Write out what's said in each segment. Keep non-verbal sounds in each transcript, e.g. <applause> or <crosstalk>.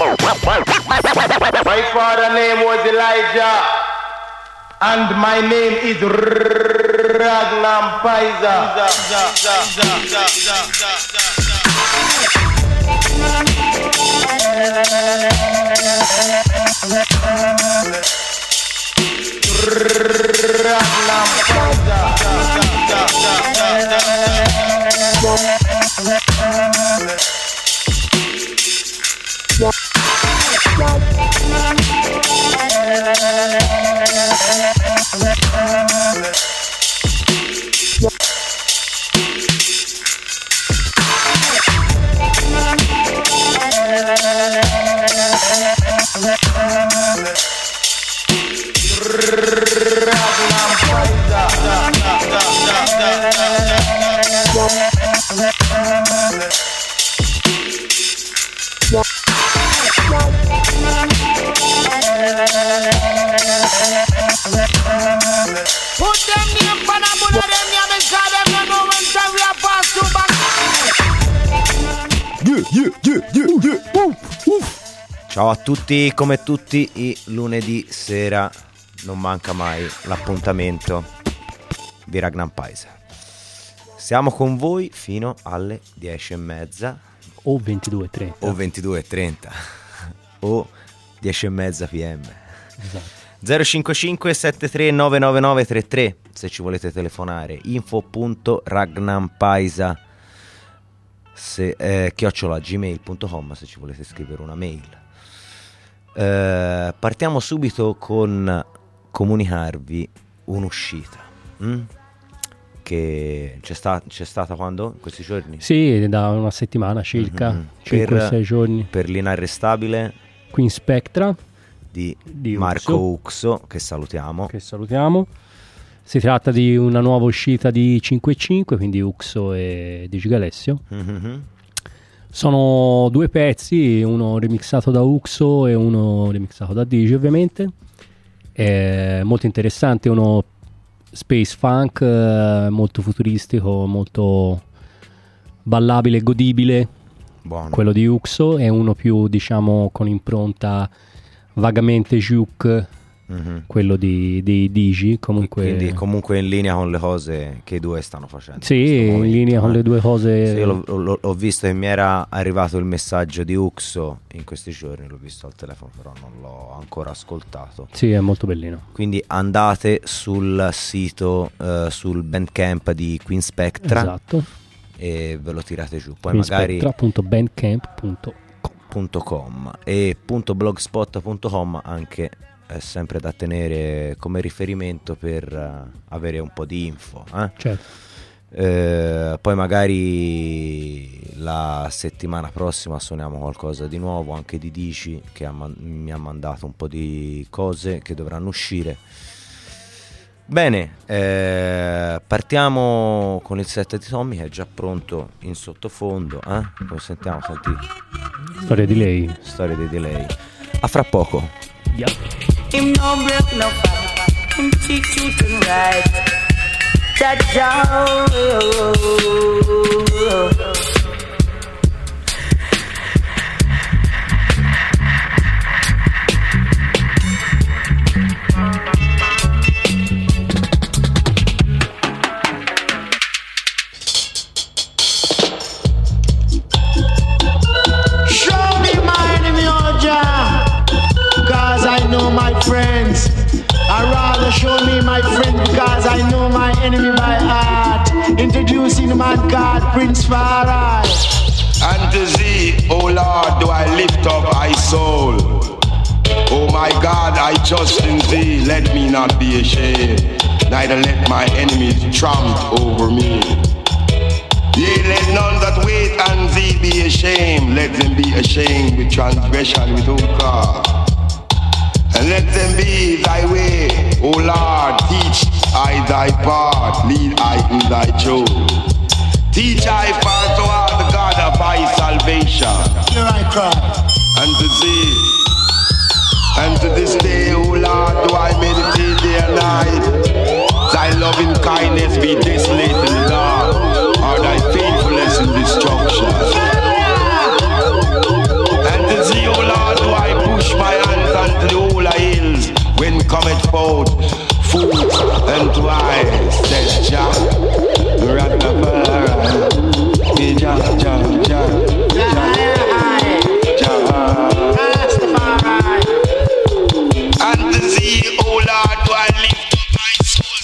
My father name was Elijah, and my name is Ragnar Put them name yeah Ciao a tutti, come tutti i lunedì sera non manca mai l'appuntamento di Ragnar Paisa. Siamo con voi fino alle 10 e mezza O 22.30. o 22.30 <laughs> o 10 e mezza pm. Esatto. 055 73 999 33 se ci volete telefonare info.ragnampaisa se, eh, chiocciola gmail.com se ci volete scrivere una mail Eh, partiamo subito con comunicarvi un'uscita mm? Che c'è, sta- c'è stata quando? In questi giorni? Sì, da una settimana circa, Mhm. 5-6 Per- giorni. per l'inarrestabile Qui in Spectra, di, Di Marco Uxo. Uxo che salutiamo che salutiamo. Si tratta di una nuova uscita di 5.5, quindi Uxo e Digigalessio. Mhm. Sono due pezzi, uno remixato da Uxo e uno remixato da Digi ovviamente. È molto interessante, uno space funk eh, molto futuristico, molto ballabile e godibile, buono. Quello di Uxo, e uno più diciamo con impronta vagamente juke, Mhm. quello di, di Digi. Comunque, Quindi comunque in linea con le cose che i due stanno facendo. sì, in questo in momento, linea con eh. le due cose. Sì, io l'ho- l'ho- ho visto che mi era arrivato il messaggio di Uxo in questi giorni, l'ho visto al telefono, però non l'ho ancora ascoltato. Sì, è molto bellino. Quindi andate sul sito, eh, sul bandcamp di Queen Spectra Esatto. e ve lo tirate giù. Poi magari queenspectra.bandcamp.com .com e .blogspot.com anche è sempre da tenere come riferimento per eh, avere un po' di info. eh. Certo. Eh, poi magari la settimana prossima suoniamo qualcosa di nuovo anche di Dici che ha man- mi ha mandato un po' di cose che dovranno uscire. Bene, eh, partiamo con il set di Tommy che è già pronto in sottofondo. Eh? Lo sentiamo, senti, Storia di lei. storia dei delay. A fra poco. Yeah. Him no break no fight. Him teach and right. Cha-cha. Friends. I rather show me my friend because I know my enemy by heart. Introducing my God, Prince Far I. And to thee, O oh Lord, do I lift up my soul. O my God, I trust in thee, let me not be ashamed, neither let my enemies tramp over me. Yea, let none that wait on thee be ashamed, let them be ashamed with transgression without cause. And let them be thy way, O Lord, teach I thy path, lead I in thy truth. Teach I path to all the God of thy salvation. Here I cry. And to thee, and to this day, O Lord, do I meditate day and night. Thy loving kindness be desolate and When cometh forth food and wine, says Jah. Rastafari, Jah, Jah, Jah, Jah, Jah. And thee, O oh Lord, do I lift my soul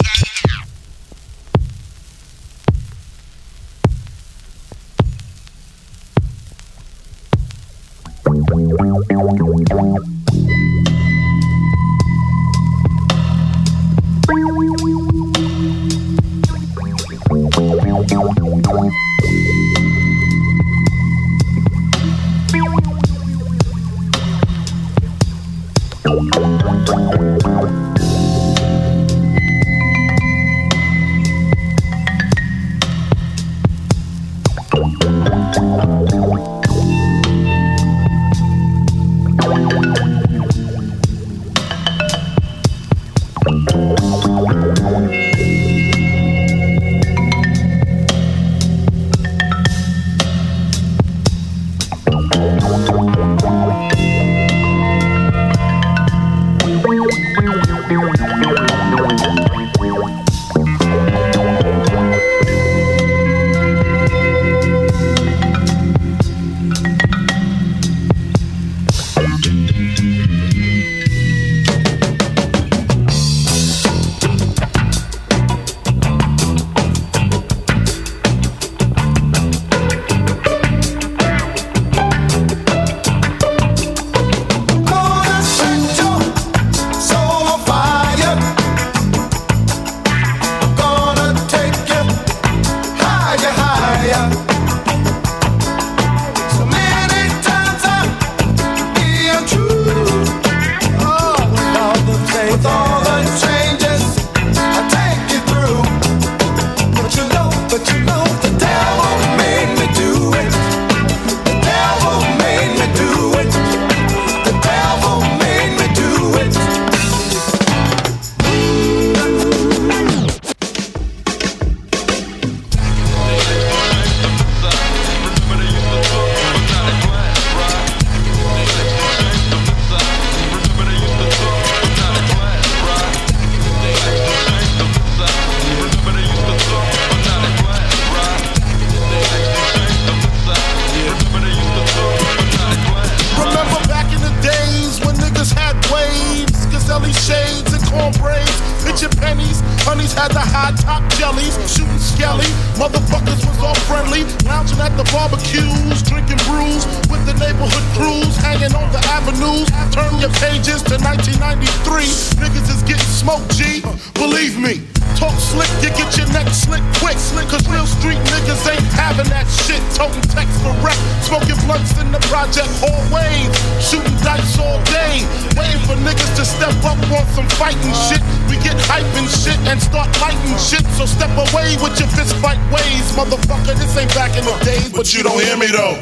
Toting text for rep, smoking blunts in the project hallways. Shooting dice all day. Waiting for niggas to step up on some fighting shit. We get hype and shit and start lighting shit. So step away with your fist fight ways. Motherfucker, this ain't back in the days, but you don't hear me though.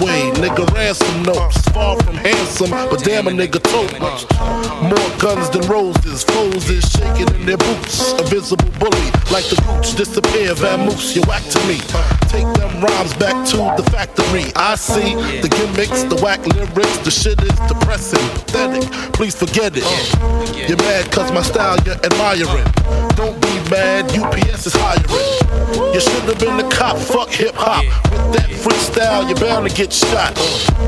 Way, nigga ransom notes. Far from handsome, but damn a nigga tote. More guns than roses, foes is shaking in their boots. A visible bully, like the gooch disappear, vamoose, you whack to me. Take them rhymes back to the factory. I see the gimmicks, the whack lyrics, the shit is depressing, pathetic. Please forget it. You're mad cause my style you're admiring. Don't be mad, UPS is hiring. You should have been a cop, fuck hip hop. With that freestyle, you're bound to get shot.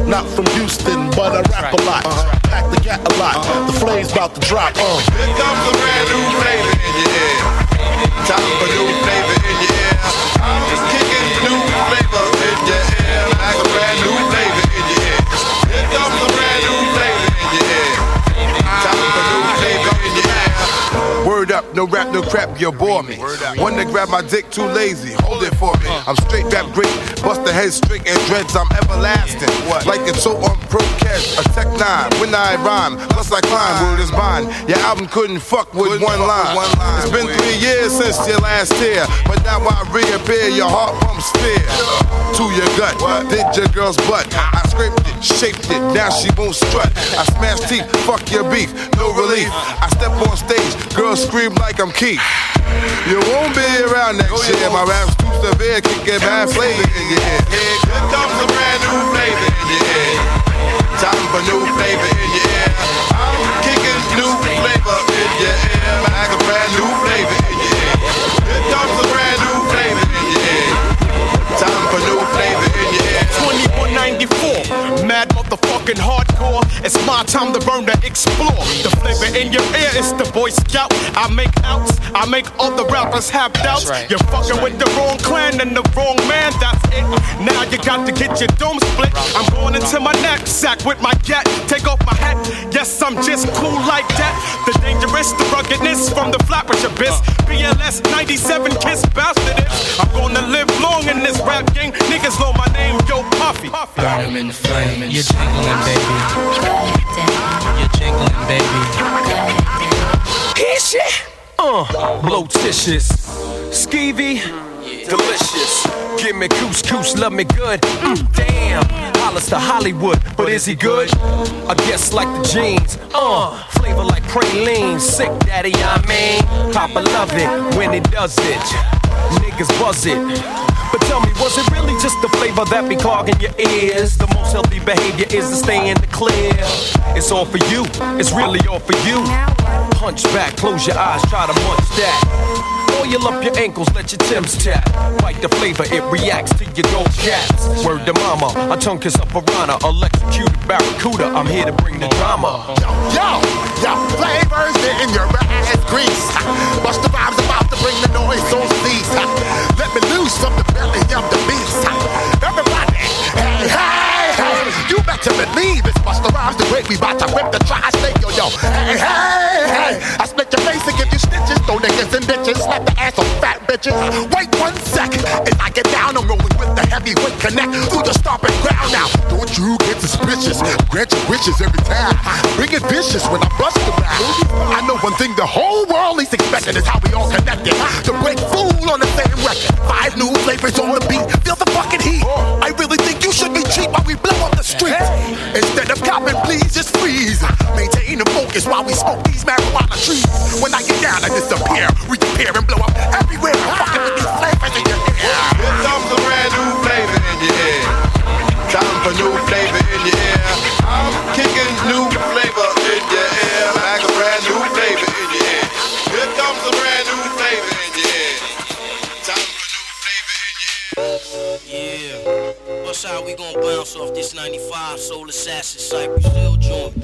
Not from Houston, but I rap a lot. Pack the gat a lot. The flame's about to drop. Uh. Here comes a brand new flavor in your ear. Time for new flavor in your ear. I'm just kicking new flavor in your ear. Like a brand new flavor in your ear. Here comes a brand new flavor in your ear. Time for new flavor in your ear. Word up, no rap, no crap, rap, you bore me. One to grab my dick, too lazy. Hold it for me. I'm straight rap great. Bust the head straight and dreads, I'm everlasting. Like it's so on pro catch, a tech nine. When I rhyme, plus I climb, word is bond. Your album couldn't fuck with one line. It's been three years since your last tear, but now I reappear, your heart pumps fear. To your gut, did your girl's butt. I scraped it, shaped it, now she won't strut. I smash teeth, fuck your beef, no relief. I step on stage, girls scream like I'm Keith. You won't be around next year. My rap's too severe, can get bad flavor in your ear. Here comes a brand new flavor in your ear. Time for new flavor in your ear. I'm kicking new flavor in your ear. Like a brand new flavor in your ear. Here comes a brand motherfucking hardcore. It's my time to burn to explore. The flavor in your ear is the Boy Scout. I make outs, I make all the rappers have doubts. You're fucking with the wrong clan and the wrong man, that's it. Now you got to get your dome split. I'm going into my knapsack with my gat. Take off my hat, yes, I'm just cool like that. The dangerous, the ruggedness from the flappers abyss. BLS 97 kiss bastard is. I'm gonna live long in this rap game. Niggas know my name, yo Puffy. Burn 'em in the flame. You're jingling, baby. You're jingling, baby. Here shit. Uh, blotitious, skeevy, delicious. Give me couscous, love me good. Mm, damn, Hollis to Hollywood, but is he good? I guess like the jeans. Uh, flavor like praline. Sick daddy, I mean. Papa love it when he does it. Niggas buzz it. But tell me, was it really just the flavor that be clogging your ears? The most healthy behavior is to stay in the clear. It's all for you, it's really all for you. Hunch back, close your eyes, try to munch that. Oil up your ankles, let your Timbs tap. Bite the flavor, it reacts to your gold caps. Word to mama, a tongue kiss a piranha, electrocuted barracuda. I'm here to bring the drama. Yo, yo, yo, flavors in your ass grease. Bust the vibes about bring the noise on cease. Let me loose from the belly of the beast. Everybody, hey, hey, hey. You better believe it's Busta Rhymes the great. We bout to whip the tri-state, yo, yo. Hey, hey, hey. I split your face and give you stitches. Throw niggas and bitches. Slap the ass on fat bitches. Wait one second. As I get down, I'm rolling with the heavyweight connect through the stomping ground now. Don't you get suspicious. Grant your wishes every time. Bring it vicious when I bust around. I know one thing the whole world is expecting is how we all connected. To break fool on the same record. Five new flavors on the beat. Feel the fucking heat. I really think you should be cheap while we blow up the streets. Instead of copping, please just freeze. Maintain the focus while we smoke these marijuana trees. When I get down, I disappear. Reappear and blow up everywhere. Fucking with these flavors in your ear. Here comes a brand new flavor in your ear. Time for new flavor 95 Soul Assassin Cypress Hill joint?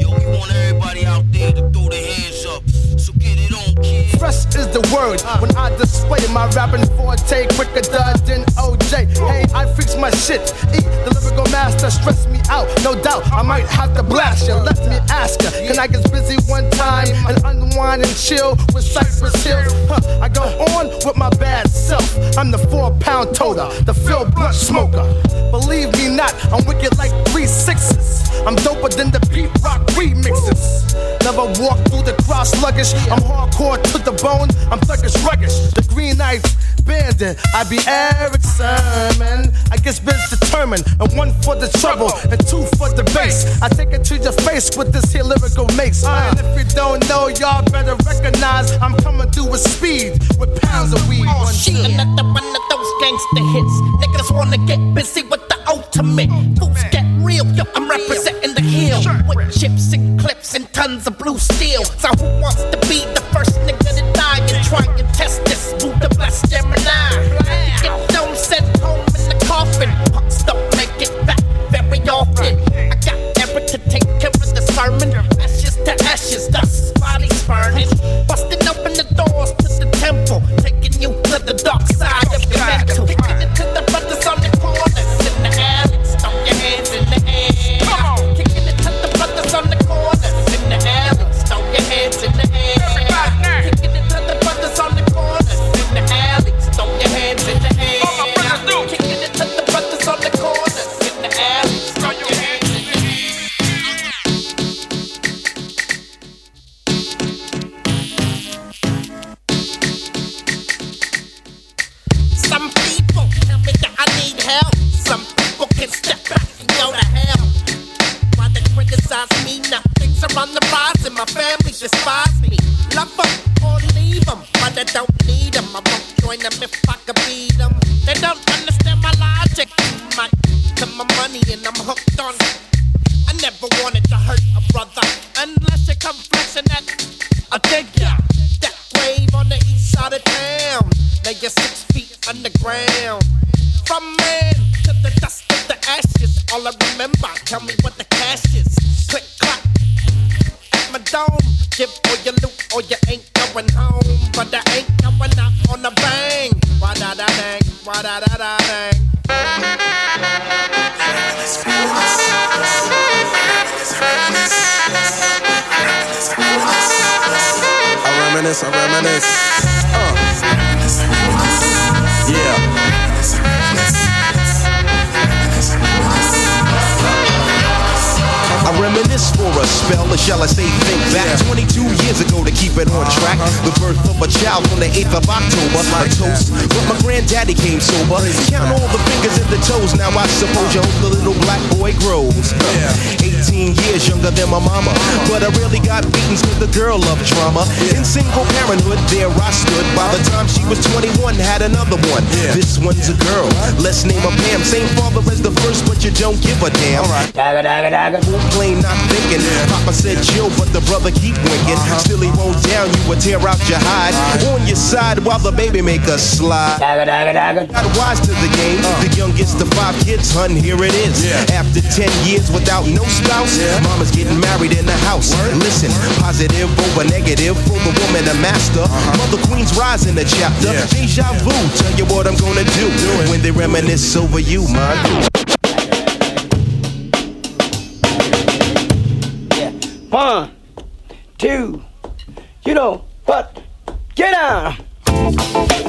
Yo, we want everybody out there to throw their hands up. So get it on, kid. Fresh is the word when I display my rapping forte quicker than OJ. Hey, I fix my shit. E, the lyrical master, stress me out. No doubt, I might have to blast you. Let me ask you, can I get busy one time and unwind and chill with Cypress Hills? Huh, I go on with my bad self. I'm the four pound toter, the Phil Blunt smoker. Believe me not, I'm wicked like three sixes. I'm doper than the Pete Rock remixes. Never walk through the cross luggage. I'm hardcore to the bone. I'm thuggish ruggish. The green knife bandit. I be Erick Sermon. I guess bitch determined. And one for the trouble and two for the bass. I take it to your face with this here lyrical mace. And if you don't know, y'all better recognize I'm coming through with speed with pounds of weed. Oh, shit, another one of those gangster hits. Niggas wanna get busy with the ultimate. Fools get real, yo, I'm representing the hill. With chips and clips and tons of blue steel. So who wants to be the first nigga to die and try and test this? Buddha bless Gemini. Get them sent home in the coffin. Punks don't make it back very often. I got Erick to take care of the sermon. Ashes to ashes, dust, bodies burning. Busting open the doors to the temple. Taking you to the dark side Give all your loot or you ain't going home. But I ain't going out on a bang. Why da da dang, why da da da dang. I reminisce, I reminisce. Reminisce for a spell, or shall I say think back 22 years ago to keep it on track. The birth of a child on the 8th of October. A toast, but my granddaddy came sober. Count all the fingers and the toes, now I suppose you hope the little black boy grows. 18 years younger than my mama, but I really got beatings with the girl of drama. In single parenthood, there I stood. By the time she was 21, had another one. This one's a girl, let's name her Pam. Same father as the first, but you don't give a damn. Dagger, dagger, dagger. Plain not thinking. Papa said chill, but the brother keep winking. Still he won't down, you would tear out your hide. On your side while the baby make a slide. Got wise to the game. The youngest of five kids, hun, here it is. After 10 years without no spouse, mama's getting married in the house. Listen, positive over negative for the woman, a master. Mother Queen's rise in the chapter. Deja vu, tell you what I'm gonna do when they reminisce over you, man. One, two, you know what? Get down.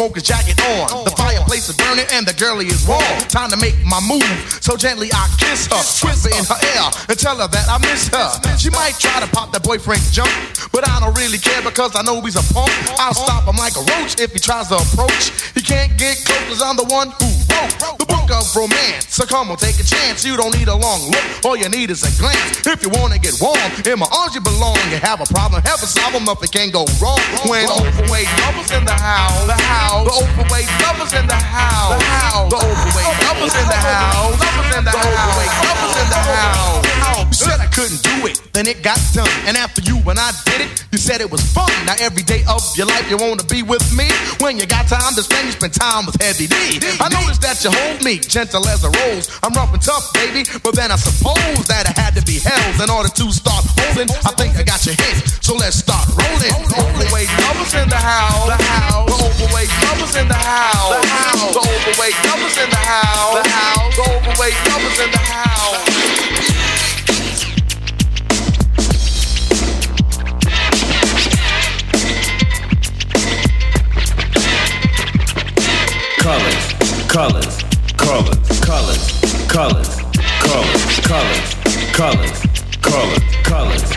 Room with my smoker jacket on. The fireplace is burning and the girlie is warm. Time to make my move. So gently I kiss her, whisper in her ear, and tell her that I miss her. She might try to pop that boyfriend's jump, but I don't really care because I know he's a punk. I'll stop him like a roach if he tries to approach. He can't get close 'cause I'm the one who wrote the book of romance. So come on, take a chance. You don't need a long look. All you need is a glance. If you wanna get warm, in my arms you belong. You have a problem, have a problem, nothing can go wrong. When overweight lovers in the house, the house, the overweight lovers in the house, the house, the overweight lovers in the house, lovers in the overweight lovers in the house. You said I couldn't do it, then it got done. And after you, when I did it, you said it was fun. Now every day of your life you wanna be with me. When you got time to spend, you spend time with Heavy D. I noticed that you hold me gentle as a rose. I'm rough and tough, baby, but then I suppose that I had to be held in order to start holding. I think I got your hint, so let's start rolling. Overweight lovers in the house, the house. The overweight lovers in the house, the house. The overweight lovers in the house, the house. The overweight lovers in the house. colors, colors, colors, colors, colors, colors, colors, colors, colors, colors,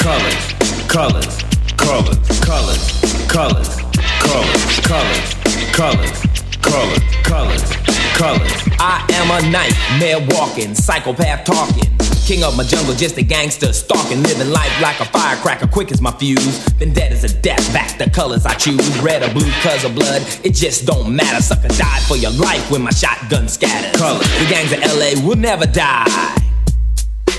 colors, colors, colors, colors, colors, colors, colors, colors, colors, colors, colors. I am a nightmare walking, psychopath talking. King of my jungle, just a gangster, stalking, living life like a firecracker, quick as my fuse. Been dead as a death, back the colors I choose, red or blue, cause of blood. It just don't matter. Sucker died for your life when my shotgun scatters. Colors. The gangs of LA will never die.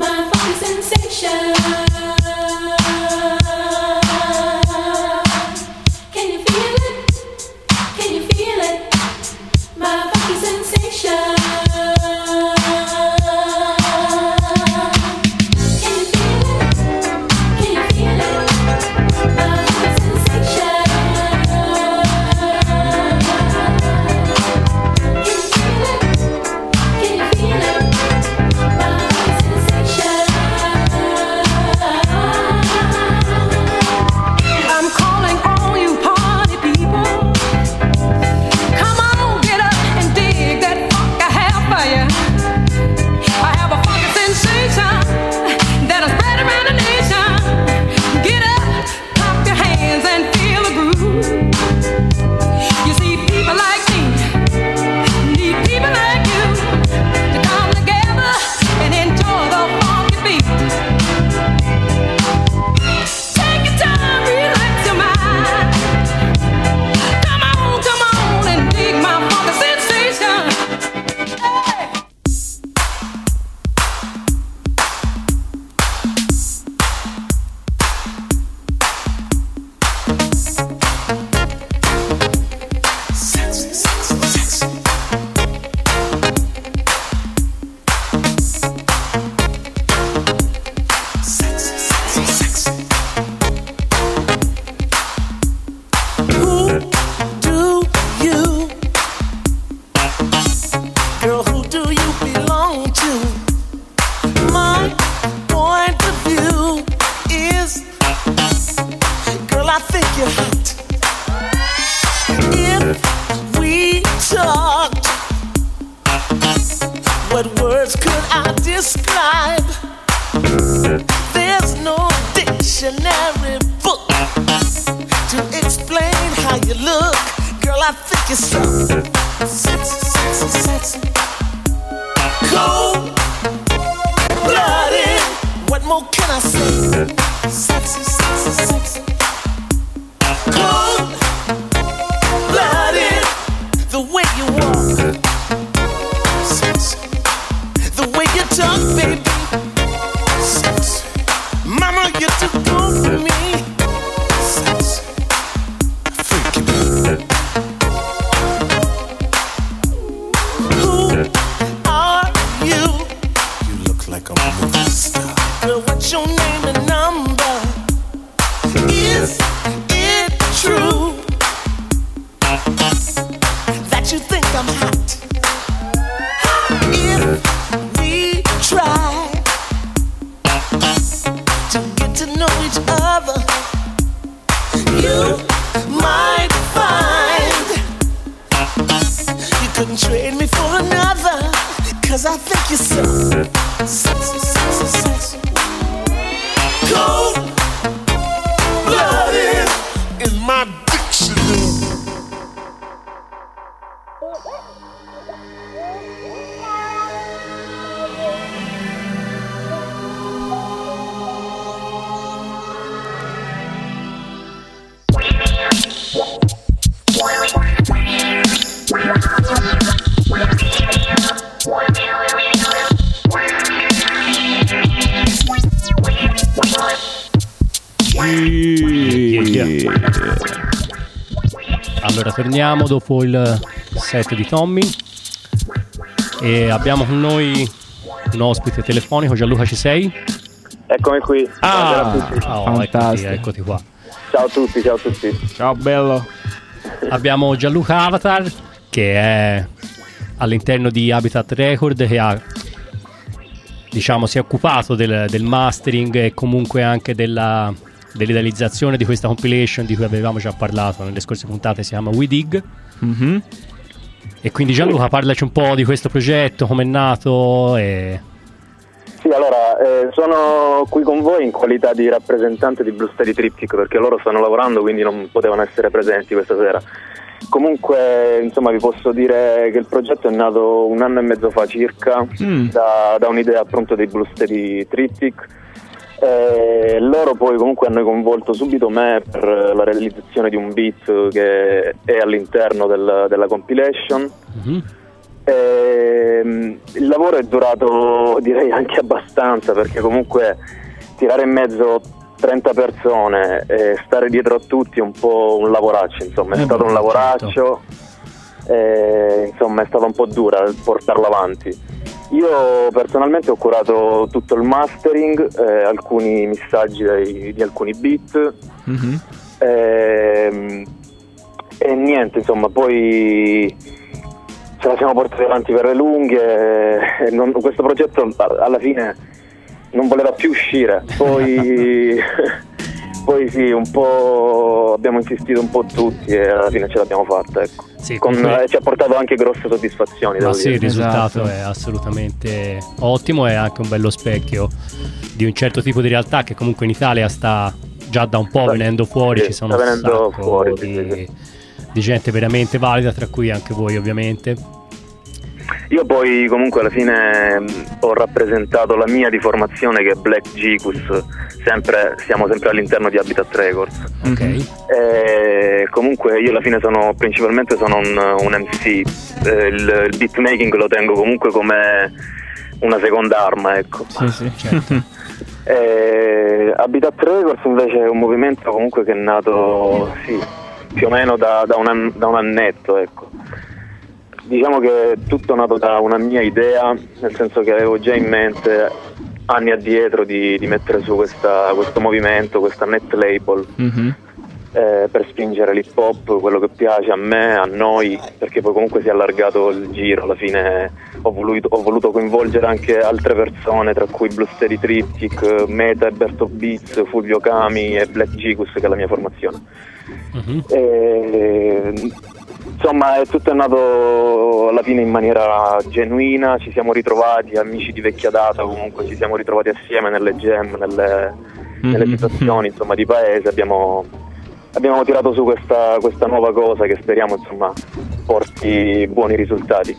My funky sensation. Torniamo dopo il set di Tommy e abbiamo con noi un ospite telefonico, Gianluca ci sei? Eccomi qui. Buonasera a tutti. oh, eccoti, eccoti qua. Ciao a tutti, ciao a tutti. Ciao bello. Abbiamo Gianluca Avatar che è all'interno di Habitat Record che ha diciamo, si è occupato del, del mastering e comunque anche della, dell'idealizzazione di questa compilation di cui avevamo già parlato nelle scorse puntate, si chiama We Dig. Mhm. E quindi Gianluca, parlaci un po' di questo progetto, come è nato e... Sì, allora, eh, sono qui con voi in qualità di rappresentante di Blue Steady Triptych perché loro stanno lavorando quindi non potevano essere presenti questa sera. Comunque, insomma, vi posso dire che il progetto è nato un anno e mezzo fa circa Mm. da, da un'idea appunto dei Blue Steady Triptych. Eh, loro poi comunque hanno coinvolto subito me per la realizzazione di un beat che è all'interno del- della compilation. Ehm, il lavoro è durato direi anche abbastanza perché comunque tirare in mezzo 30 persone e stare dietro a tutti è un po' un lavoraccio, insomma, è Eh stato un lavoraccio, e, insomma è stato un po' dura portarlo avanti. Io personalmente ho curato tutto il mastering, eh, alcuni missaggi dei- di alcuni beat, Mhm. Ehm, e niente, insomma, poi ce la siamo portati avanti per le lunghe. e non- questo progetto alla fine non voleva più uscire. Poi, <laughs> poi sì, un po' abbiamo insistito un po' tutti e alla fine ce l'abbiamo fatta. Ecco. Con- comunque- eh, ci ha portato anche grosse soddisfazioni. Ma sì, dire. il risultato Esatto. è assolutamente ottimo e anche un bello specchio di un certo tipo di realtà che comunque in Italia sta già da un po' venendo fuori, sì, ci sono sta un venendo sacco fuori, di, di gente veramente valida, tra cui anche voi ovviamente. Io poi comunque alla fine mh, ho rappresentato la mia di formazione che è Black Gicus, sempre, siamo sempre all'interno di Habitat Records. E comunque io alla fine sono principalmente sono un, un MC, Eh, il, il beatmaking lo tengo comunque come una seconda arma, ecco. Sì, sì. <laughs> Eh, Habitat Records invece è un movimento comunque che è nato sì, più o meno da, da un, da un annetto, ecco. Diciamo che è tutto nato da una mia idea, nel senso che avevo già in mente anni addietro di, di mettere su questa- questo movimento, questa net label Mhm. eh, per spingere l'hip hop, quello che piace a me, a noi, perché poi comunque si è allargato il giro, alla fine ho voluto, ho voluto coinvolgere anche altre persone, tra cui Blue Steady Triptych, Meta, Alberto Beats, Fulvio Kami e Black Gicus, che è la mia formazione. E, insomma, è tutto è nato alla fine in maniera genuina, ci siamo ritrovati, amici di vecchia data, comunque ci siamo ritrovati assieme nelle jam, nelle, nelle Mhm. situazioni insomma, di paese, abbiamo, abbiamo tirato su questa, questa nuova cosa che speriamo insomma, porti buoni risultati.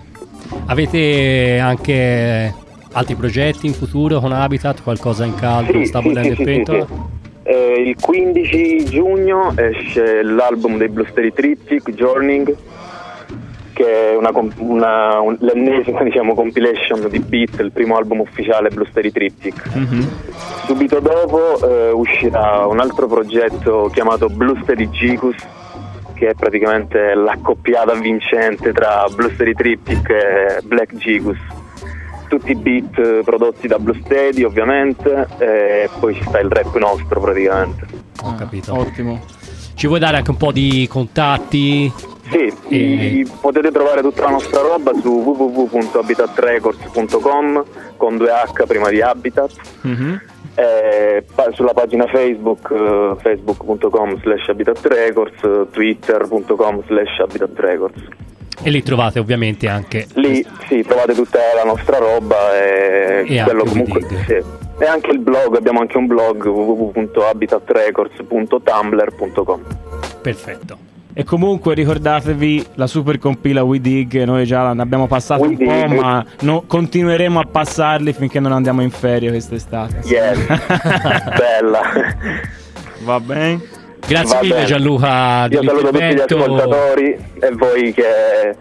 Avete anche altri progetti in futuro con Habitat, qualcosa in caldo, Sì, sta sì, bollendo sì, in pentola? Eh, il 15 giugno esce l'album dei Blue Triptych, Journeying, che è una una- un- l'ennesima <laughs> diciamo, compilation di beat, il primo album ufficiale Blue Triptych. Mhm. Subito dopo eh, uscirà un altro progetto chiamato Blue Steady Gicus, che è praticamente l'accoppiata vincente tra Blue Triptych e Black Gicus. Tutti i beat eh, prodotti da Blue Steady ovviamente e poi ci sta il rap nostro praticamente. Ho capito. Ottimo. Ci vuoi dare anche un po' di contatti? Sì, i- potete trovare tutta la nostra roba su www.habitatrecords.com con 2H prima di Habitat Mhm. Eh, sulla pagina Facebook eh, facebook.com slash habitat records eh, twitter.com slash habitat records E lì trovate ovviamente anche lì sì trovate tutta la nostra roba e, E quello comunque sì. e anche il blog abbiamo anche un blog www.habitatrecords.tumblr.com perfetto. E comunque ricordatevi la super compila We Dig, noi già ne abbiamo passati We un po', ma no- continueremo a passarli finché non andiamo in ferie quest'estate. yes <laughs> bella Va bene. Grazie Va mille bene. Gianluca io saluto tutti gli ascoltatori e voi che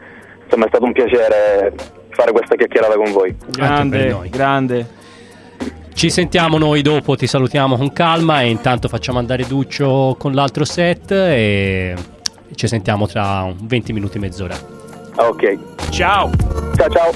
insomma è stato un piacere fare questa chiacchierata con voi Grande, noi. grande. Ci sentiamo noi dopo, ti salutiamo con calma e intanto facciamo andare Duccio con l'altro set e ci sentiamo tra un 20 minuti mezz'ora. ok ciao ciao ciao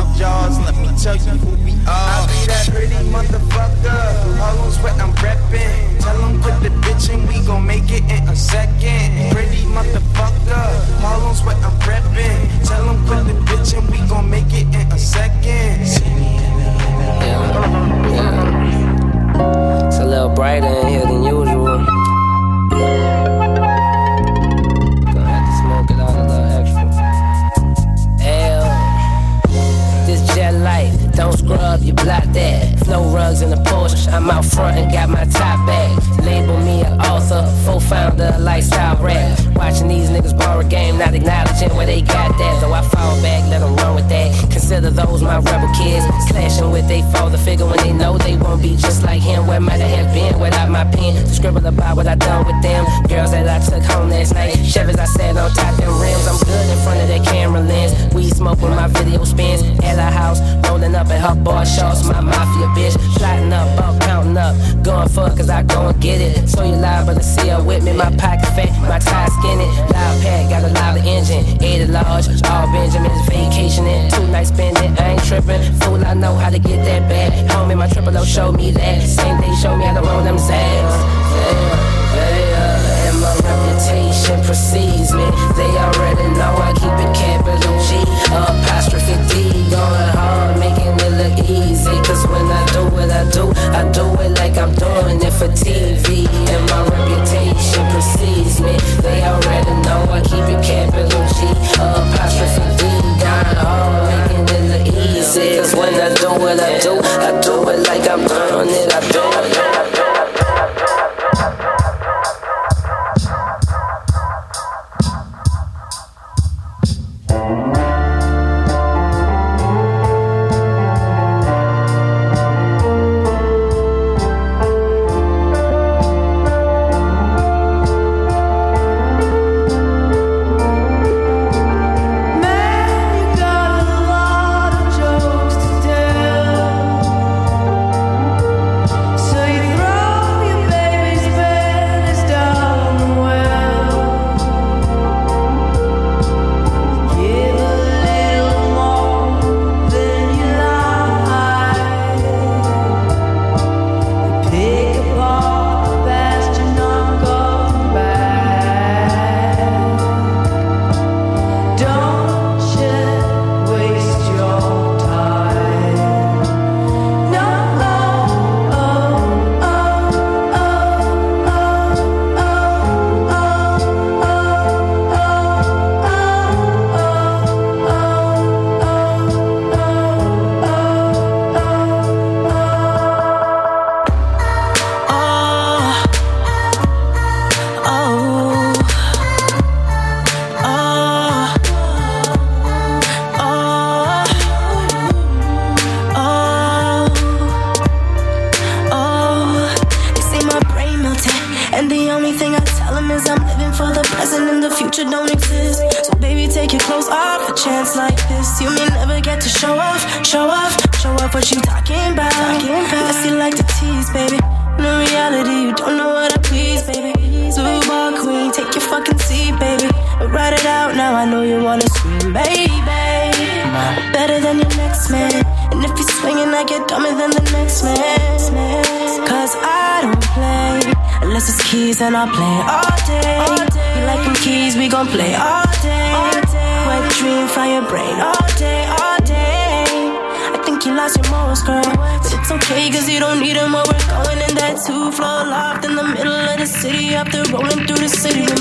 purple out the. Let me tell you who we are. I be that pretty motherfucker. All on sweat, I'm reppin'. Tell 'em put the bitch in, we gon' make it in a second. Pretty motherfucker. All on sweat, I'm reppin'. Tell 'em put the bitch in, we gon' make it in a second. It's a little brighter in here scrub, that. Flow rugs in the Porsche, I'm out front and got my top back. Label me an author, co-founder lifestyle rap. Watching these niggas borrow game, not acknowledging where they got that. Though I fall back, let them run with that. Consider those my rebel kids, slashing with they father figure when they know they won't be just like him. Where might I have been without my pen to scribble about what I done with them? Girls that I took home last night, Chevys I sat on top them rims. I'm good in front of that camera lens. Weed smoke when my video spins. Our house, rolling up at her bar shorts. My mafia bitch, plotting up, up, counting up, going for it cause I go and get it. So you lie, but I see her with me. My pocket fat, my tie skinny. Loud pack, got a loud engine. Eight at large, all Benjamins vacationing. Two nights spending, I ain't tripping. Fool, I know how to get that bag. Homie, my triple O showed me that. Same day, show me how to roll them zags. Yeah, yeah, and my reputation precedes me. They already know I keep it capital G. Apostrophe D, going hard, making it easy. Cause when I do what I do, I do it like I'm doing it for TV. And my reputation precedes me. They already know I keep it capital G. Um, Apostrophe D, going hard, making it look easy. Cause when I do what I do, I do it like I'm doing it. I do it. Man, city after rolling through the city.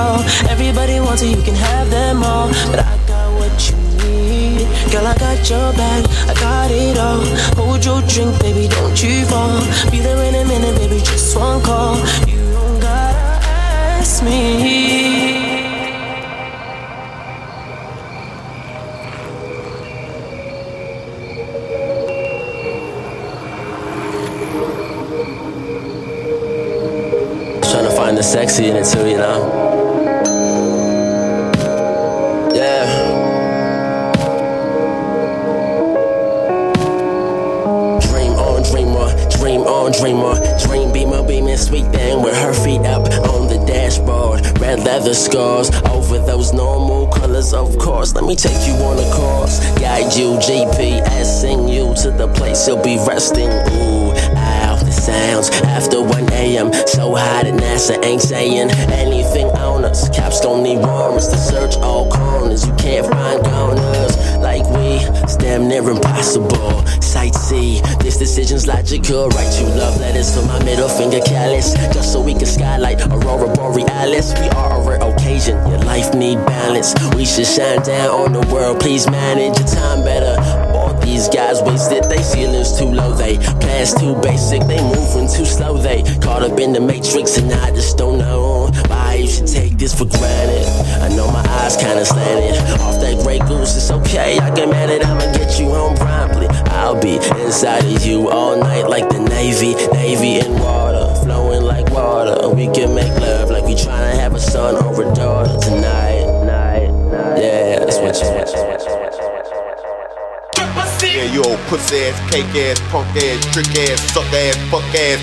all. Everybody wants it, you can have them all. But I got what you need. Girl, I got your back, I got it all. Hold your drink, baby, don't you fall. Be there in a minute, baby, just one call. You don't gotta ask me. sexy in it too, you know. sweet thing with her feet up on the dashboard. Red leather scars over those normal colors, of course. Let me take you on a course, guide you, GPSing you to the place you'll be resting. Ooh sounds after 1 a.m. So high that NASA ain't saying anything on us. Cops don't need warrants to search all corners. You can't find goners like we. It's damn near impossible. Sight see, this decision's logical. Write you love letters to my middle finger callus, just so we can skylight Aurora Borealis. We are a rare occasion. Your life need balance. We should shine down on the world. Please manage your time better. These guys wasted, they ceilings too low, they plans too basic, they moving too slow, they caught up in the matrix, and I just don't know why you should take this for granted. I know my eyes kinda slanted off that Grey Goose, it's okay, I get mad at I'ma get you home promptly. I'll be inside of you all night like the Navy, Navy in water, flowing like water. We can make love like we tryna have a son or a daughter tonight. Night, night. Yeah, that's what you Yeah, you old pussy ass, cake ass, punk ass, trick ass, suck ass, fuck ass,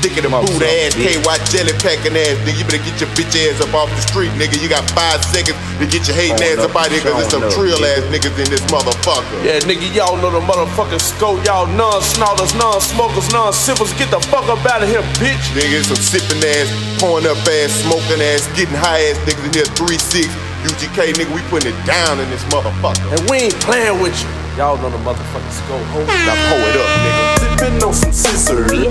dick in the boot ass, KY jelly packing ass, nigga. You better get your bitch ass up off the street, nigga. You got five seconds to get your hating ass up out here, cause there's some trill ass niggas in this motherfucker. Yeah, nigga, y'all know the motherfucking scope. Y'all non-snorters, non-smokers, non-sippers. Get the fuck up out of here, bitch. Nigga, some sipping ass, pouring up ass, smoking ass, getting high ass niggas in here, 3-6. UGK, nigga, we putting it down in this motherfucker. And we ain't playing with you. Y'all know the motherfucking scope. Now pull it up, nigga. Dipping on some scissor. Dip,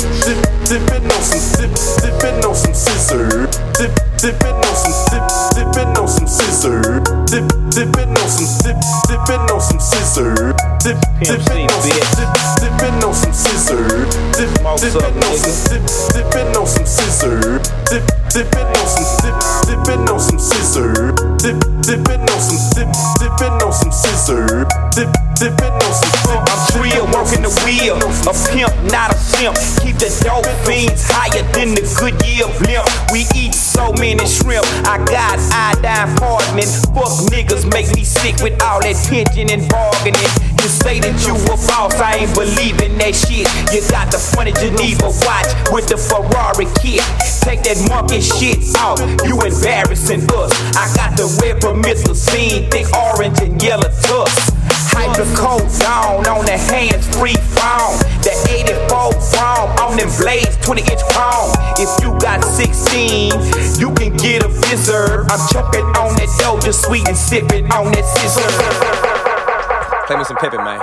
dipping on some sip, dipping on some scissor. Dip, dipping on some sip, dipping on some scissor. Dip, dipping on some dip, dipping on some scissor. Dip, dipping on some dip, dipping on some scissor. Dip, dipping on some dip, dipping on some scissor. Dip, dipping on some dip, dipping on some scissor. Dip, dipping on some dip, dipping on some scissor. Dip, some dip. I'm real, working the wheel. A pimp, not a simp. Keep the dope fiends higher than the Goodyear blimp. We eat so many shrimp. I got iodine poisoning. Fuck niggas make me sick with all that pinching and bargaining. You say that you a boss, I ain't believing that shit. You got the funny Geneva watch with the Ferrari kit. Take that monkey shit out, you embarrassing us. I got the red promethazine, thick orange and yellow tufts. Hyper coat down on the hands free phone. The 84 chrome on them blades, 20 inch chrome. If you got 16, you can get a blizzard. I'm choking on that Doja sweet and sipping on that scissor. Play me some Pippin, man.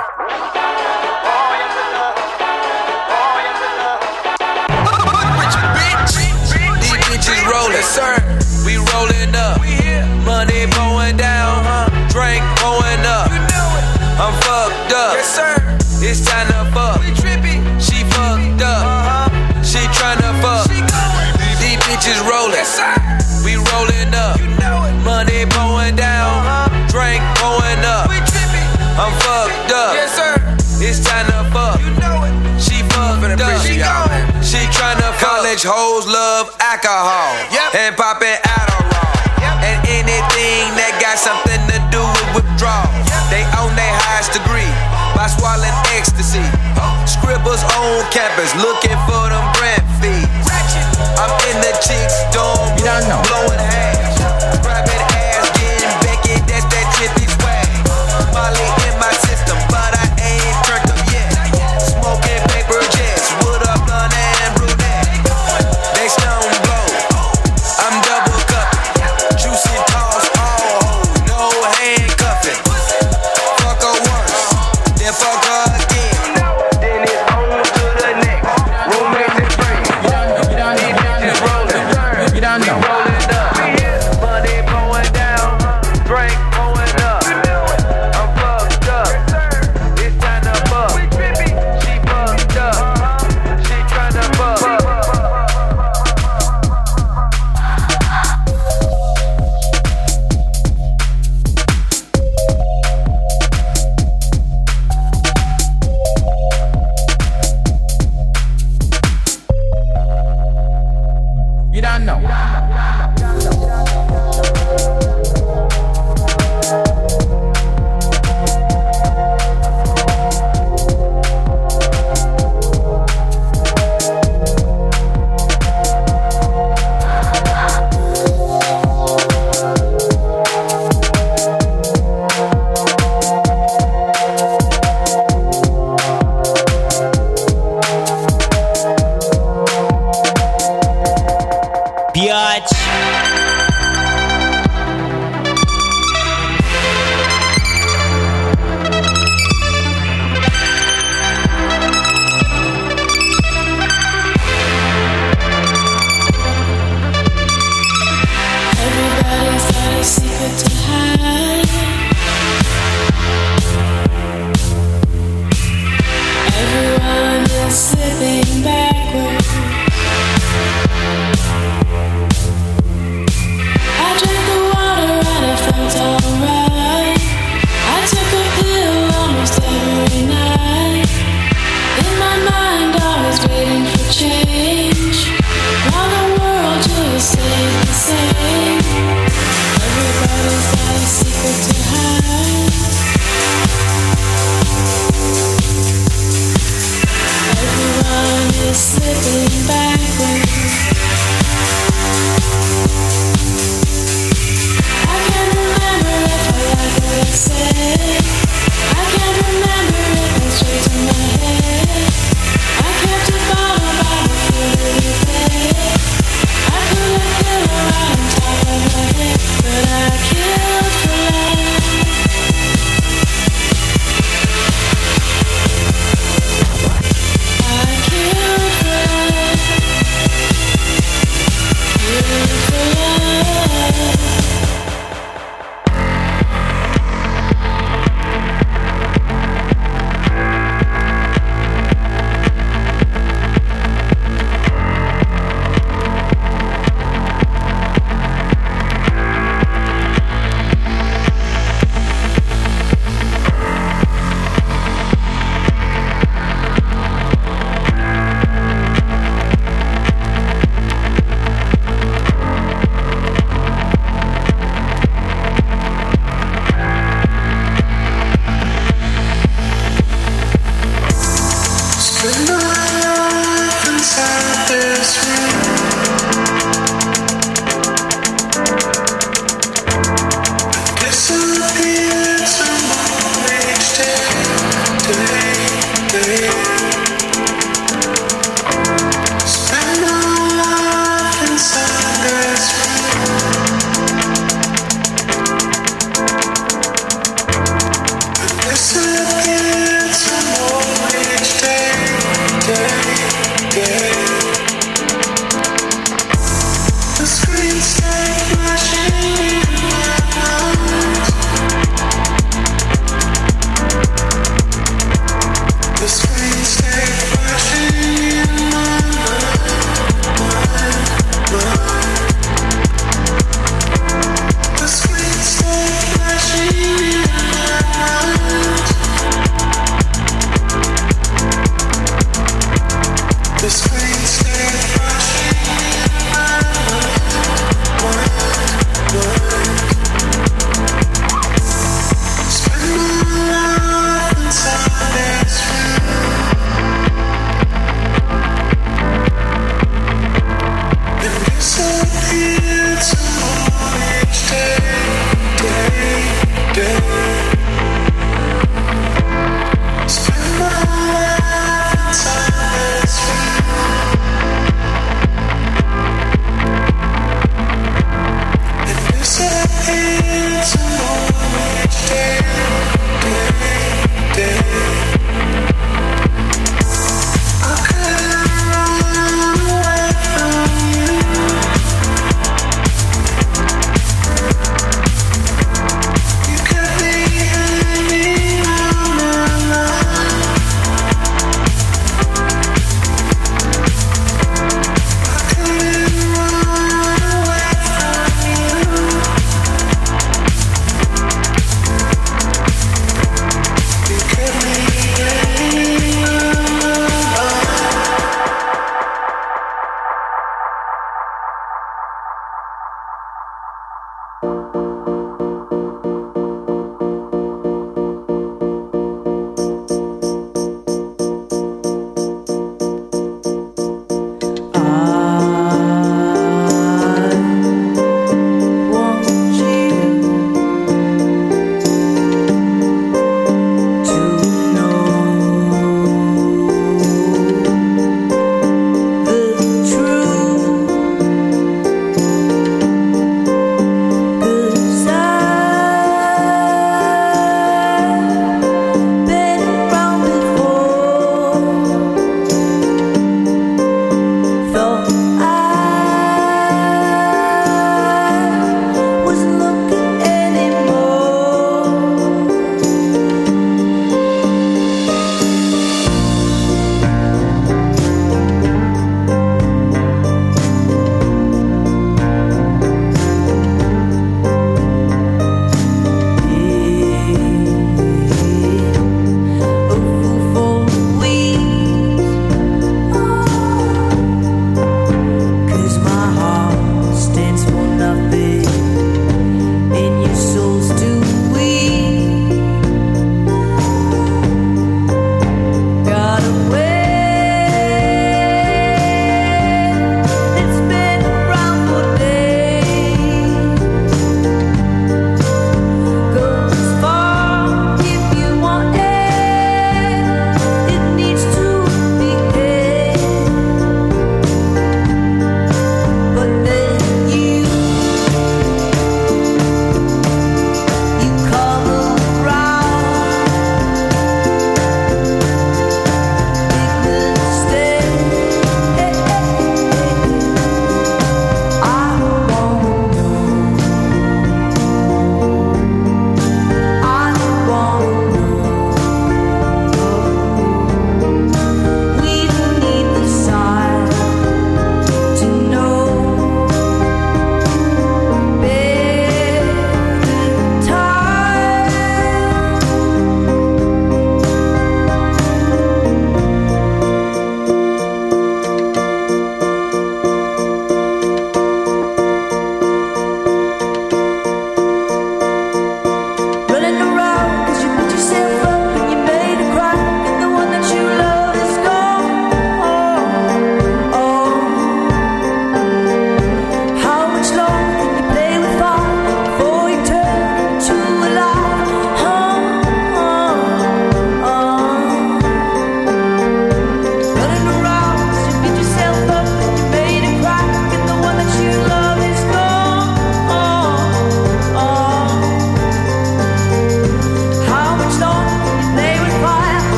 Rolling, sir. College hoes love alcohol. And popping Adderall. And anything that got something to do with withdrawal. They own their highest degree by swallowing ecstasy. Oh. Scribbles on campus looking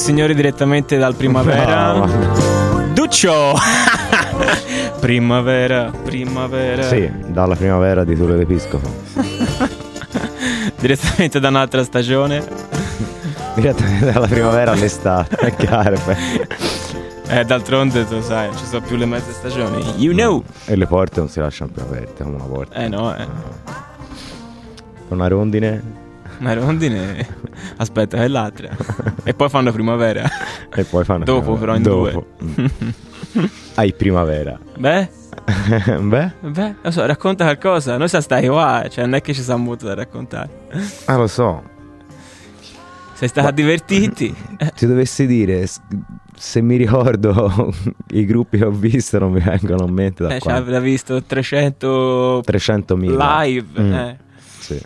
signori direttamente dal primavera. <laughs> No, Duccio! <laughs> primavera, primavera. Sì, dalla primavera di Tullio d'Episcopo. <laughs> Direttamente da un'altra stagione. Direttamente dalla primavera all'estate. È chiaro. beh. Eh, d'altronde tu sai, ci sono più le mezze stagioni. You know! E le porte non si lasciano più aperte come una porta. Eh no, eh. Una rondine Una rondine. Aspetta, è l'altra. e poi fanno primavera. e poi fanno Dopo, però, in Dopo. Mm. Hai primavera. Beh, <laughs> Beh, beh, non so, racconta qualcosa. Noi sa stai qua, cioè non è che ci sa molto da raccontare. ah lo so. Sei stati divertiti. <laughs> Ti dovessi dire, se mi ricordo <laughs> i gruppi che ho visto non mi vengono in mente da Eh, qua. cioè, avrà visto 300 300.000. live. Mm. eh. Sì.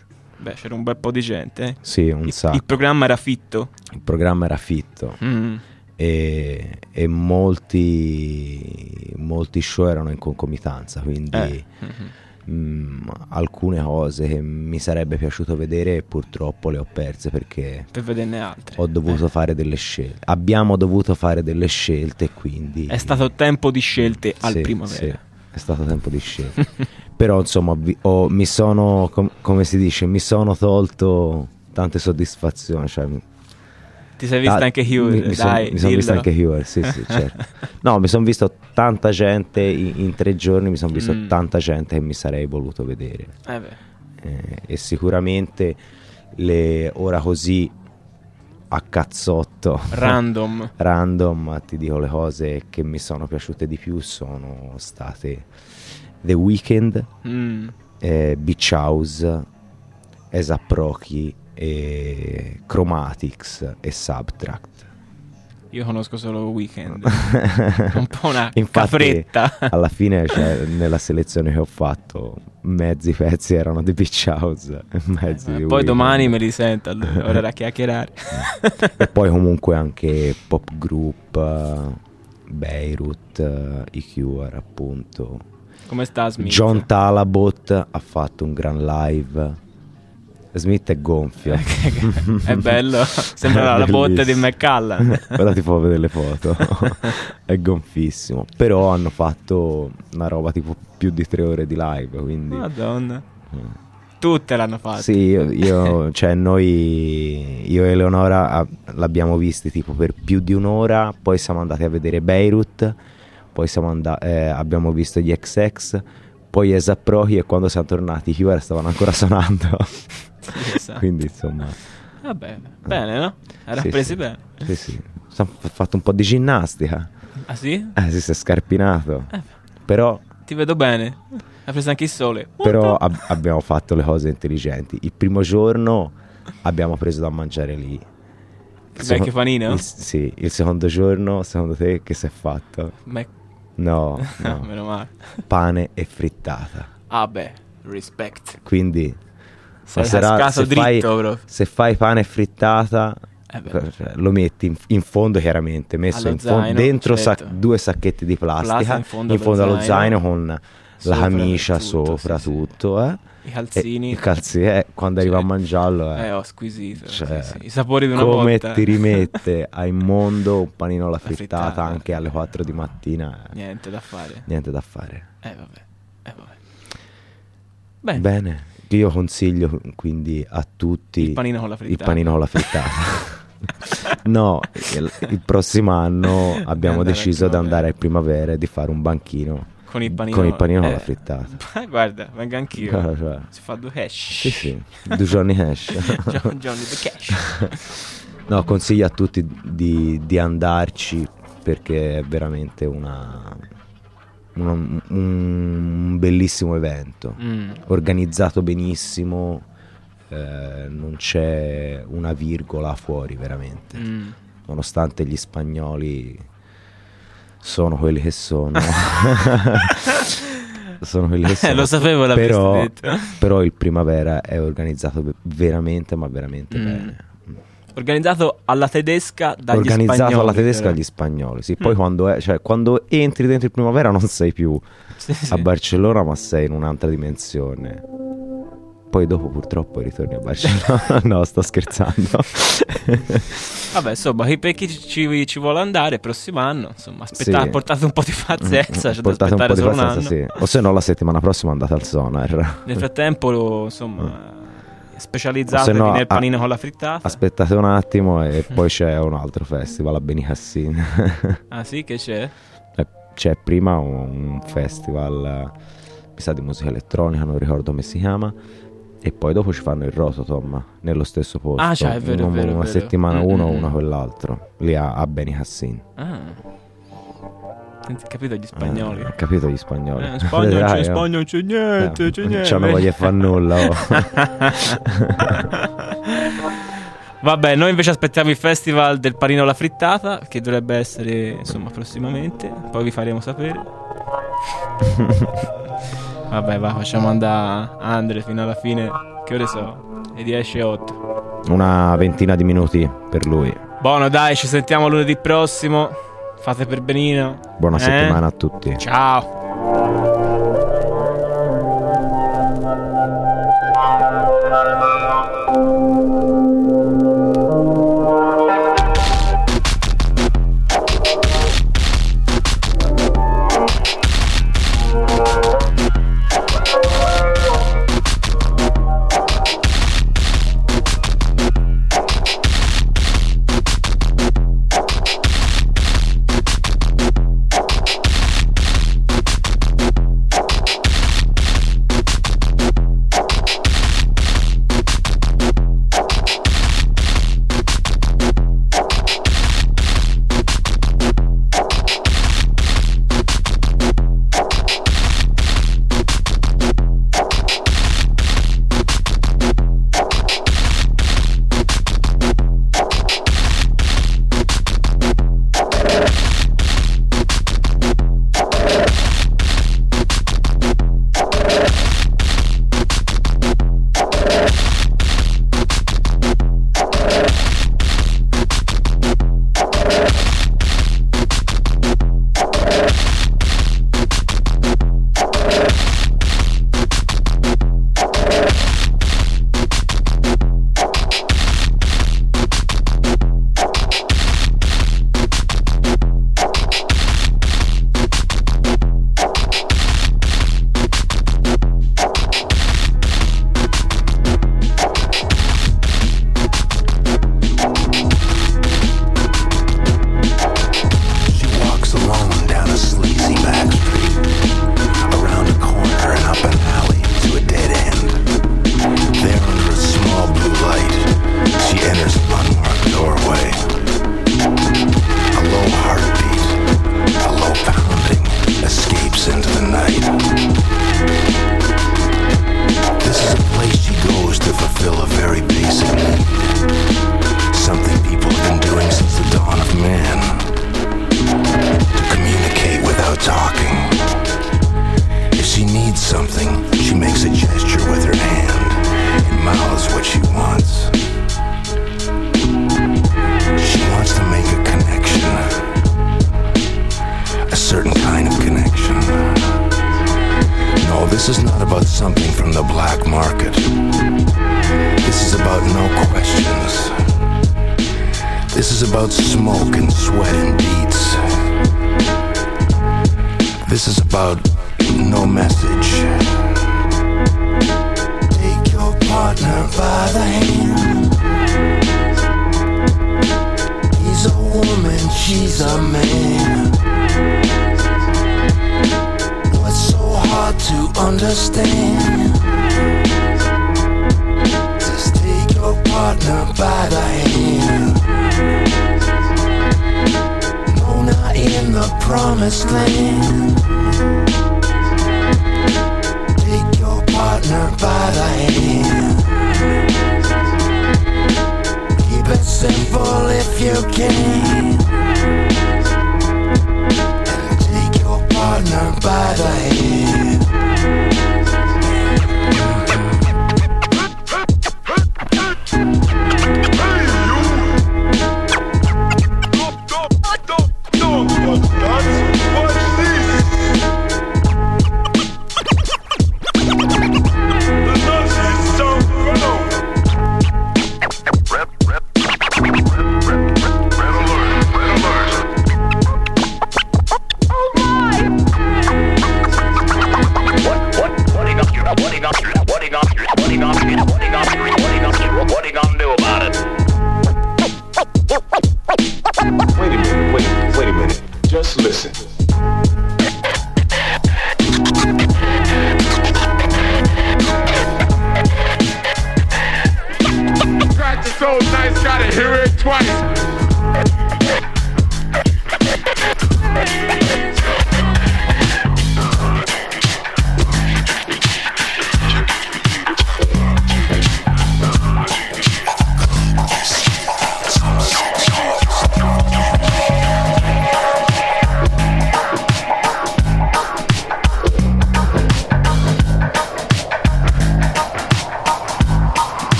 Beh, c'era un bel po' di gente. eh. Sì, un sacco. Il programma era fitto. Il programma era fitto Mm. e, e molti, molti show erano in concomitanza, quindi Eh. mm, alcune cose che mi sarebbe piaciuto vedere purtroppo le ho perse perché Per vederne altre. ho dovuto fare delle scelte. Abbiamo dovuto fare delle scelte, quindi... È stato tempo di scelte al Sì, primavera. sì, è stato tempo di scelte. <laughs> Però insomma, ho mi sono, com- come si dice, mi sono tolto tante soddisfazioni. Cioè, Ti sei vista Ah, anche chiudere, Mi, mi son- dai, mi sono visto dillo. anche chiudere, sì, sì, <laughs> certo. No, mi sono visto tanta gente in, in tre giorni, mi sono visto Mm. tanta gente che mi sarei voluto vedere. Eh. Eh, e sicuramente le ora così a cazzotto Random. <laughs> random ti dico le cose che mi sono piaciute di più sono state The Weeknd Mm. eh, Beach House Esap Rocky e Chromatics e Subtract Io conosco solo Weekend. <laughs> un po' una Infatti, capretta. alla fine, cioè, nella selezione che ho fatto, mezzi pezzi erano di Beach House e <laughs> mezzi di Poi Weeknd. domani me li sento, allora, ora da chiacchierare. <laughs> e poi comunque anche pop group, eh, Beirut, eh, i Cure appunto. Come sta Smith? John Talabot ha fatto un gran live. Smith è gonfio. <laughs> È bello, <laughs> sembra la botte di. McCallan. <laughs> Ora ti può vedere le foto. è gonfissimo. Però hanno fatto una roba tipo più di tre ore di live. Quindi Madonna. Tutte l'hanno fatta. Sì, io, io- cioè noi, io e Eleonora ah, l'abbiamo visti tipo per più di un'ora, poi siamo andati a vedere Beirut, poi siamo anda- eh, abbiamo visto gli XX, poi Esap Rocky e quando siamo tornati i Cure stavano ancora <laughs> suonando. esatto. Quindi insomma... Vabbè, bene, no? Era sì, presi sì. bene. Sì, sì. Ho fatto un po' di ginnastica. Ah sì? Eh, si si è scarpinato. Però, Ti vedo bene. Ha preso anche il sole. però ab- abbiamo fatto le cose intelligenti. Il primo giorno abbiamo preso da mangiare lì. Il vecchio panino? il- sì, il secondo giorno, secondo te, che si è fatto? Mac- No, <laughs> no. Meno male. pane e frittata. Ah beh, respect. Quindi, cascato se, fai, dritto, proprio. se fai pane e frittata, Eh cioè, lo metti in, in fondo, chiaramente, messo in fondo, zaino, dentro certo. sac- due sacchetti di plastica, Plastica in fondo allo allo zaino. zaino con la camicia tutto, sopra sì. tutto. Eh? I calzini. E- I calzini, eh, quando arriva a mangiarlo, eh. Eh, oh, squisito. Cioè, sì, sì. I sapori di una come volta. ti rimette a immondo un panino alla frittata, frittata. anche alle 4 di mattina? eh, Niente da fare. Niente da fare. Eh vabbè. Eh vabbè. Bene. Bene, io consiglio quindi a tutti Il panino con la il frittata. panino con la frittata. <laughs> no, il, il prossimo anno abbiamo andare al deciso di andare al primavera e di fare un banchino Con il panino. con il panino eh. la frittata. <laughs> Guarda, venga anch'io. Guarda, cioè. Si fa due hash. Sì, sì, due Johnny Hash. John- Johnny the Cash. <laughs> No, consiglio a tutti di, di andarci perché è veramente una, una- un bellissimo evento, Mm. organizzato benissimo, eh, non c'è una virgola fuori veramente, Mm. nonostante gli spagnoli sono quelli che sono. <laughs> sono quelli che sono. Eh, lo sapevo l'avresti però, detto. però il primavera è organizzato ve- veramente ma veramente Mm. bene. Organizzato alla tedesca dagli organizzato spagnoli. alla tedesca però. dagli spagnoli. Sì, poi Mm. quando, è- cioè, quando entri dentro il primavera non sei più Sì, sì. a Barcellona, ma sei in un'altra dimensione. Poi dopo purtroppo ritorni a Barcellona. <laughs> no, sto scherzando. <laughs> Vabbè, insomma, per chi ci, ci vuole andare prossimo anno, insomma, aspettate, Sì. portate un po' di pazienza, c'è da Portate un po' di un pazienza, sì. O se no la settimana prossima andate al Sonar. <laughs> Nel frattempo, insomma, specializzatevi O se no, nel a- panino con la frittata. Aspettate un attimo e poi c'è un altro festival a Benicassin. Ah sì, che c'è? Eh, C'è prima un festival, eh, mi sa di musica elettronica, non ricordo come si chiama. E poi dopo ci fanno il Rototom nello stesso posto. Ah, cioè, è vero, è Un- vero, è Una vero. settimana Mm, uno, mm, una mm. quell'altro. Lì a, a Benicassin. Ah. Non ti capito gli spagnoli. Ho capito gli spagnoli. Eh, in Spagna, <laughs> non c'è, Dai, in oh. Spagna non c'è niente, Eh, c'è non niente. c'hanno voglia di far nulla. oh. <laughs> Vabbè, noi invece aspettiamo il festival del panino alla frittata, che dovrebbe essere, insomma, prossimamente. Poi vi faremo sapere. <laughs> Vabbè, va, facciamo andare Andre fino alla fine. Che ore so? Le 10 e 8. Una ventina di minuti per lui. Buono, dai, ci sentiamo lunedì prossimo. Fate per benino. Buona Eh? settimana a tutti. Ciao.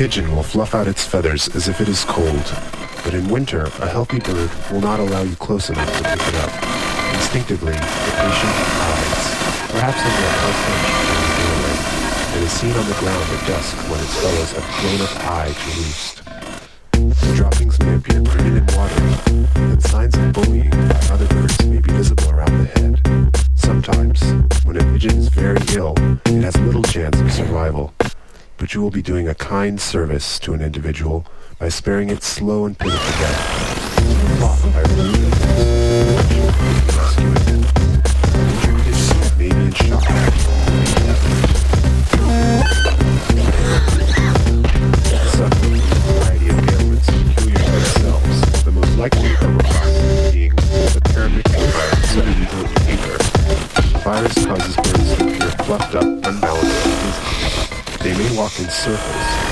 Pigeon will fluff out its feathers as if it is cold, but in winter, a healthy bird will not allow you close enough to pick it up. Instinctively, the patient hides, perhaps under a daylight, and is seen on the ground at dusk when its fellows have flown up high to roost. Droppings may appear green and watery, and signs of bullying by other birds But you will be doing a kind service to an individual by sparing its slow and pitiful death.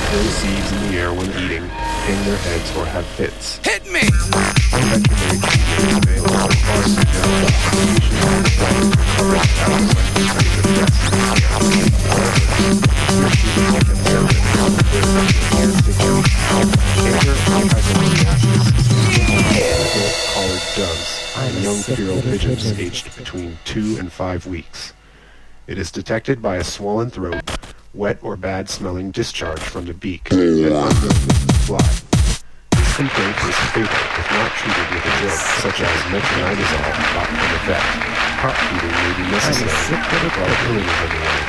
Throw seeds in the air when eating, hang their heads, or have fits. Hit me! Veterinary treatment is available as collared doves and young feral pigeons aged between two and five weeks. It is detected by a swollen throat, wet or bad smelling discharge from the beak, and unknown the fly. This Complaint is fatal if not treated with a drug such as metronidazole without an effect. Pot feeding may be necessary while killing is underway.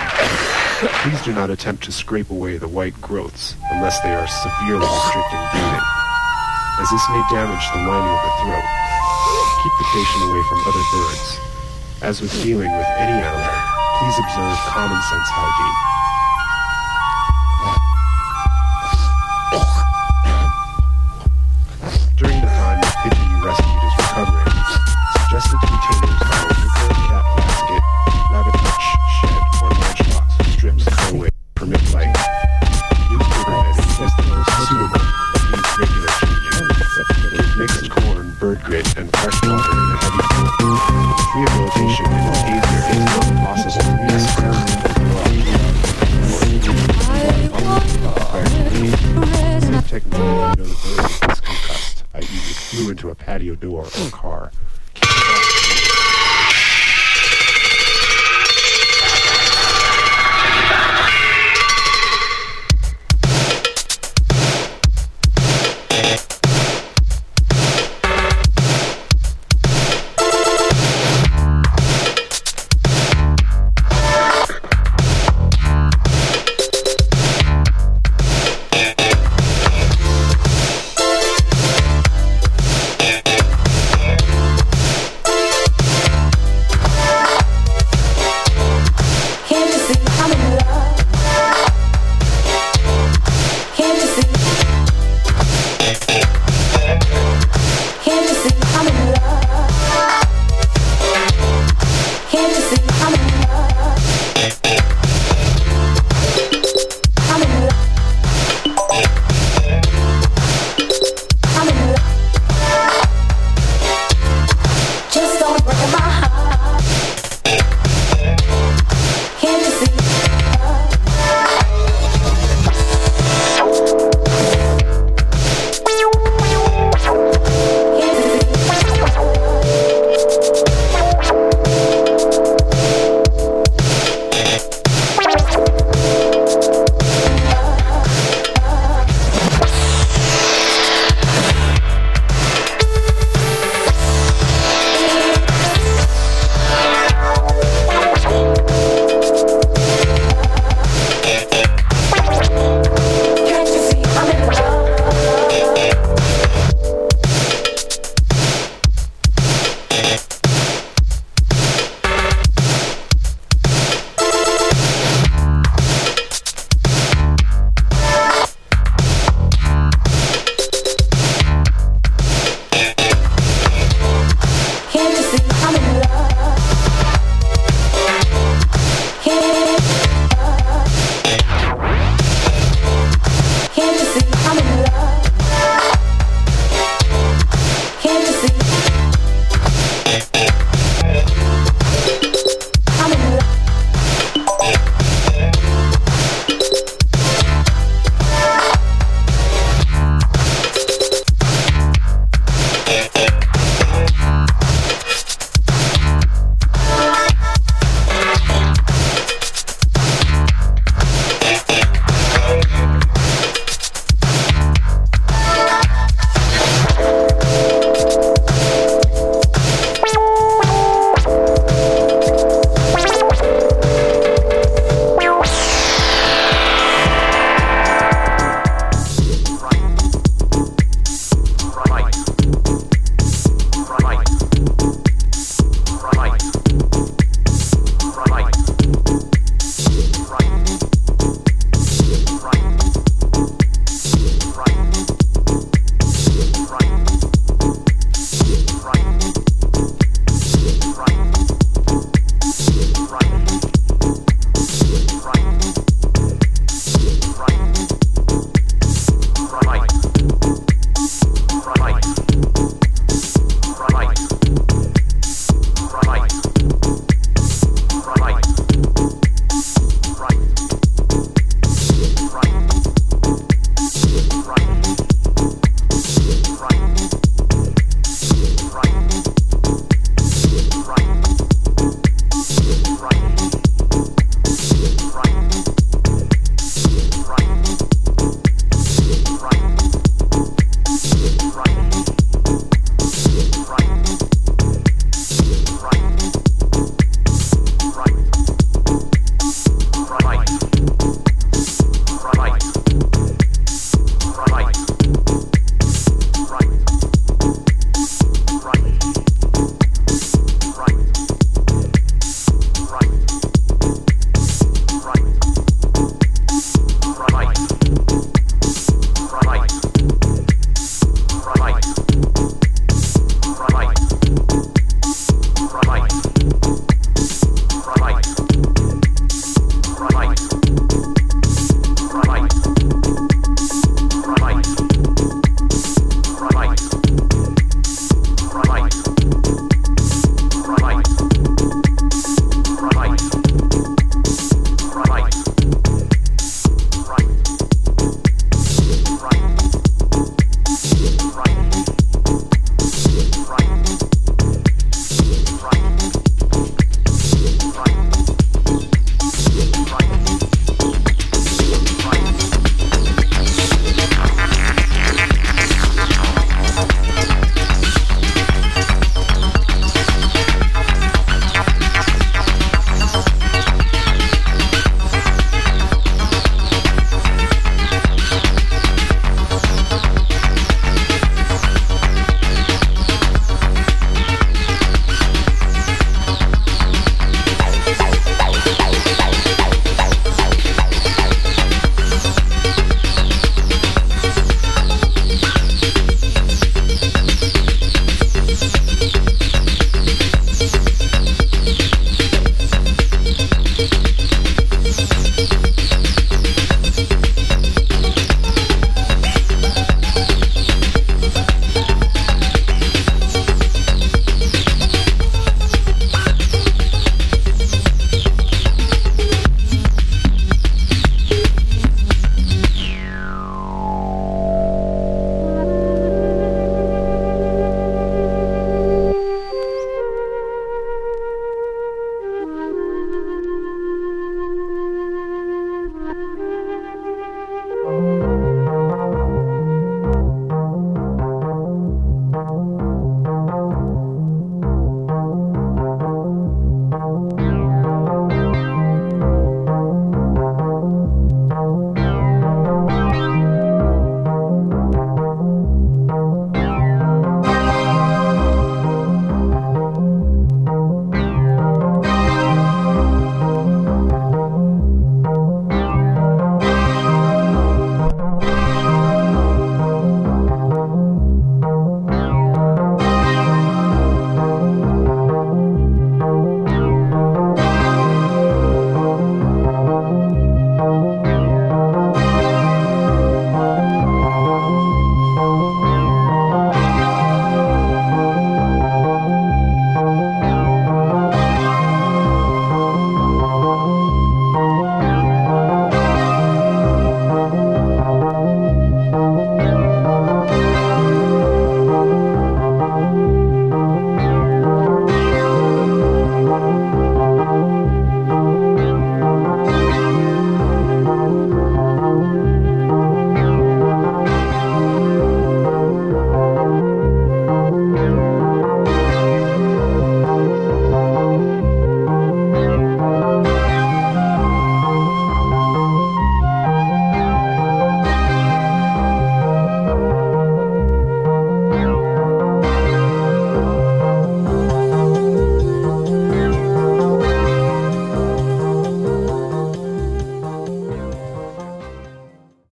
Please do not attempt to scrape away the white growths unless they are severely restricting breathing, as this may damage the lining of the throat. Keep the patient away from other birds. As with dealing with any animal, please observe common sense hygiene. Into a patio door or car,